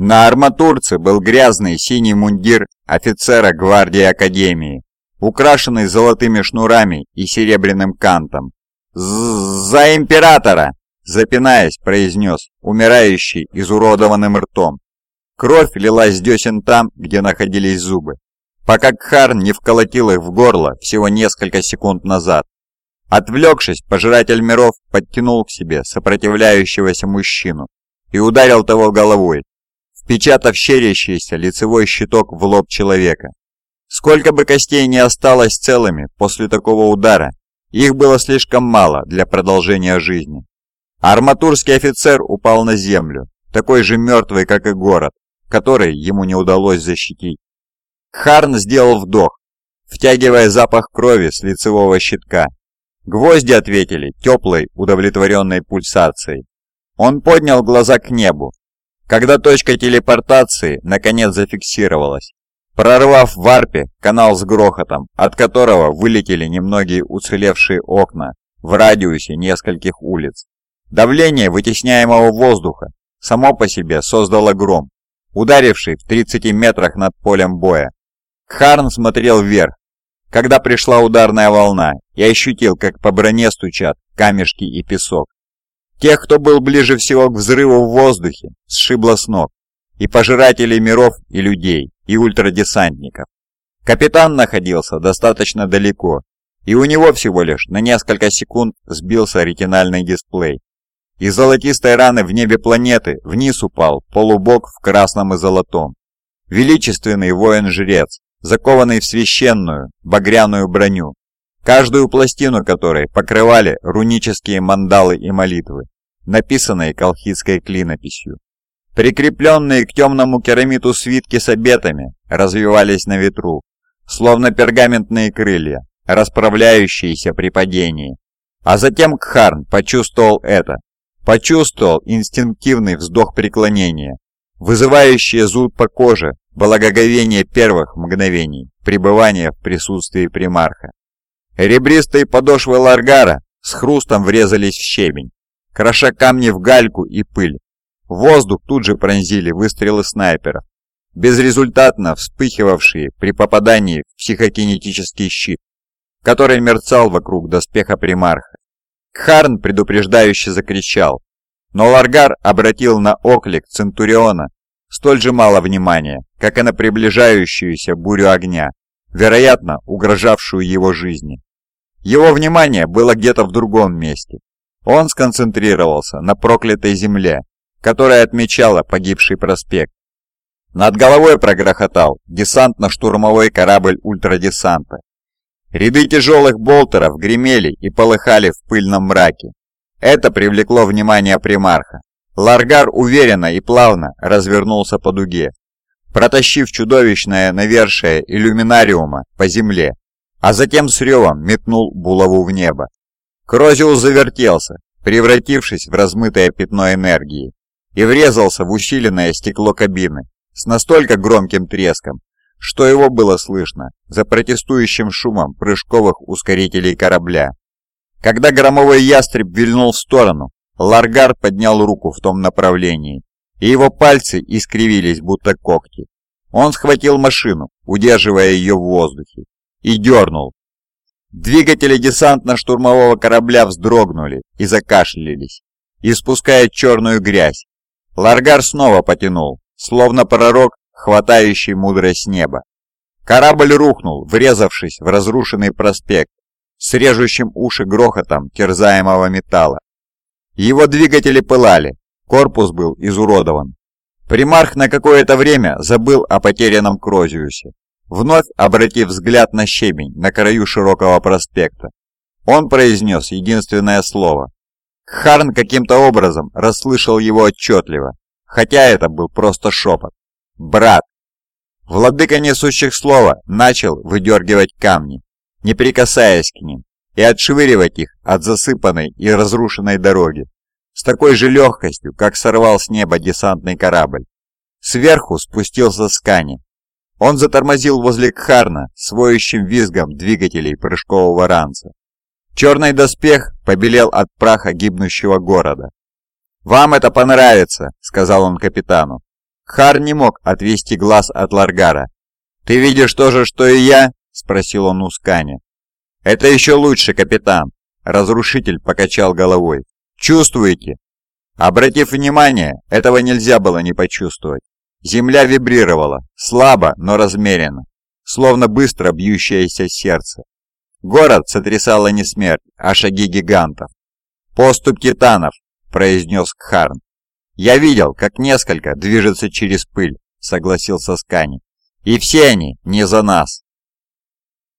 На арматурце был грязный синий мундир офицера гвардии Академии, украшенный золотыми шнурами и серебряным кантом. «За императора!» – запинаясь, произнес умирающий изуродованным ртом. Кровь лилась десен там, где находились зубы, пока Кхарн не вколотил их в горло всего несколько секунд назад. Отвлекшись, пожиратель миров подтянул к себе сопротивляющегося мужчину и ударил того головой, впечатав щерящийся лицевой щиток в лоб человека. Сколько бы костей не осталось целыми после такого удара, их было слишком мало для продолжения жизни. Арматурский офицер упал на землю, такой же мертвый, как и город, который ему не удалось защитить. Харн сделал вдох, втягивая запах крови с лицевого щитка. Гвозди ответили теплой, удовлетворенной пульсацией. Он поднял глаза к небу, когда точка телепортации наконец зафиксировалась, прорвав в арпе канал с грохотом, от которого вылетели немногие уцелевшие окна в радиусе нескольких улиц. Давление вытесняемого воздуха само по себе создало гром, ударивший в 30 метрах над полем боя. Харн смотрел вверх, когда пришла ударная волна, и ощутил, как по броне стучат камешки и песок. Тех, кто был ближе всего к взрыву в воздухе, сшибло с ног. И пожирателей миров, и людей, и ультрадесантников. Капитан находился достаточно далеко, и у него всего лишь на несколько секунд сбился ретинальный дисплей. Из золотистой раны в небе планеты вниз упал полубок в красном и золотом. Величественный воин-жрец, закованный в священную, багряную броню, каждую пластину которой покрывали рунические мандалы и молитвы, написанные колхидской клинописью. Прикрепленные к темному керамиту свитки с обетами развивались на ветру, словно пергаментные крылья, расправляющиеся при падении. А затем Кхарн почувствовал это, почувствовал инстинктивный вздох преклонения, вызывающий зуд по коже, благоговение первых мгновений пребывания в присутствии примарха. Ребристые подошвы Ларгара с хрустом врезались в щебень, кроша камни в гальку и пыль. Воздух тут же пронзили выстрелы снайперов, безрезультатно вспыхивавшие при попадании в психокинетический щит, который мерцал вокруг доспеха примарха. Харн предупреждающе закричал, но Ларгар обратил на оклик Центуриона столь же мало внимания, как и на приближающуюся бурю огня, вероятно, угрожавшую его жизни. Его внимание было где-то в другом месте. Он сконцентрировался на проклятой земле, которая отмечала погибший проспект. Над головой прогрохотал десантно-штурмовой корабль ультрадесанта, Ряды тяжелых болтеров гремели и полыхали в пыльном мраке. Это привлекло внимание примарха. Ларгар уверенно и плавно развернулся по дуге, протащив чудовищное навершие иллюминариума по земле, а затем с ревом метнул булаву в небо. Крозиус завертелся, превратившись в размытое пятно энергии, и врезался в усиленное стекло кабины с настолько громким треском, что его было слышно за протестующим шумом прыжковых ускорителей корабля. Когда громовой ястреб вильнул в сторону, Ларгар поднял руку в том направлении, и его пальцы искривились, будто когти. Он схватил машину, удерживая ее в воздухе, и дернул. Двигатели десантно-штурмового корабля вздрогнули и закашлялись, испуская черную грязь. Ларгар снова потянул, словно пророк хватающий мудрость неба. Корабль рухнул, врезавшись в разрушенный проспект с режущим уши грохотом терзаемого металла. Его двигатели пылали, корпус был изуродован. Примарх на какое-то время забыл о потерянном Крозиусе, вновь обратив взгляд на щебень на краю широкого проспекта. Он произнес единственное слово. Харн каким-то образом расслышал его отчетливо, хотя это был просто шепот брат!» Владыка несущих слова начал выдергивать камни, не прикасаясь к ним, и отшвыривать их от засыпанной и разрушенной дороги, с такой же легкостью, как сорвал с неба десантный корабль. Сверху спустился Скани. Он затормозил возле Кхарна с воющим визгом двигателей прыжкового ранца. Черный доспех побелел от праха гибнущего города. «Вам это понравится», — сказал он капитану. Кхар не мог отвести глаз от Ларгара. «Ты видишь то же, что и я?» – спросил он у Скани. «Это еще лучше, капитан!» – разрушитель покачал головой. «Чувствуете?» Обратив внимание, этого нельзя было не почувствовать. Земля вибрировала, слабо, но размеренно, словно быстро бьющееся сердце. Город сотрясала не смерть, а шаги гигантов. «Поступ титанов», — произнес Кхарн. «Я видел, как несколько движется через пыль», — согласился Скани. «И все они не за нас».